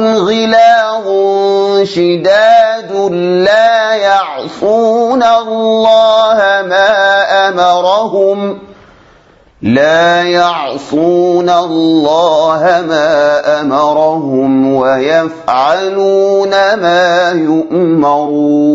غلاظ شداد لا يعصون الله ما أمرهم. لا يعصون الله ما أمرهم ويفعلون ما يؤمرون.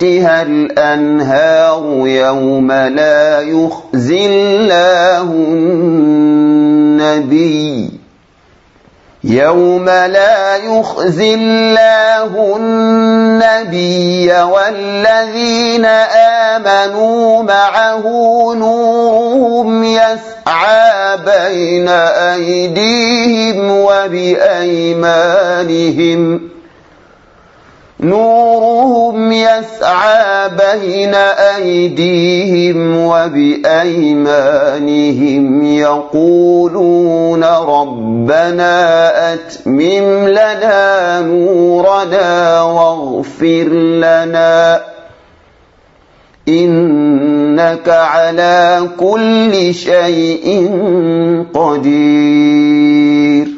تحتها الأنهار يوم لا يخزي الله النبي يوم لا يخزي الله النبي والذين آمنوا معه نورهم يسعى بين أيديهم وبأيمانهم نورهم يسعى بين أيديهم وبأيمانهم يقولون ربنا أتمم لنا نورنا واغفر لنا إنك على كل شيء قدير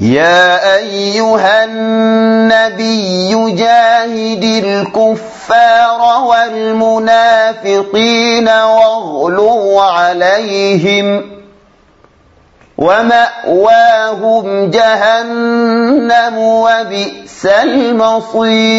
يا أيها النبي جاهد الكفار والمنافقين واغلوا عليهم ومأواهم جهنم وبئس المصير.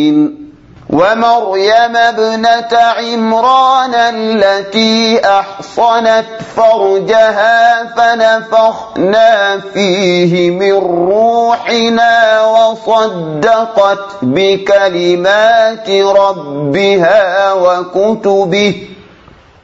ومريم ابنة عمران التي أحصنت فرجها فنفخنا فيه من روحنا وصدقت بكلمات ربها وكتبه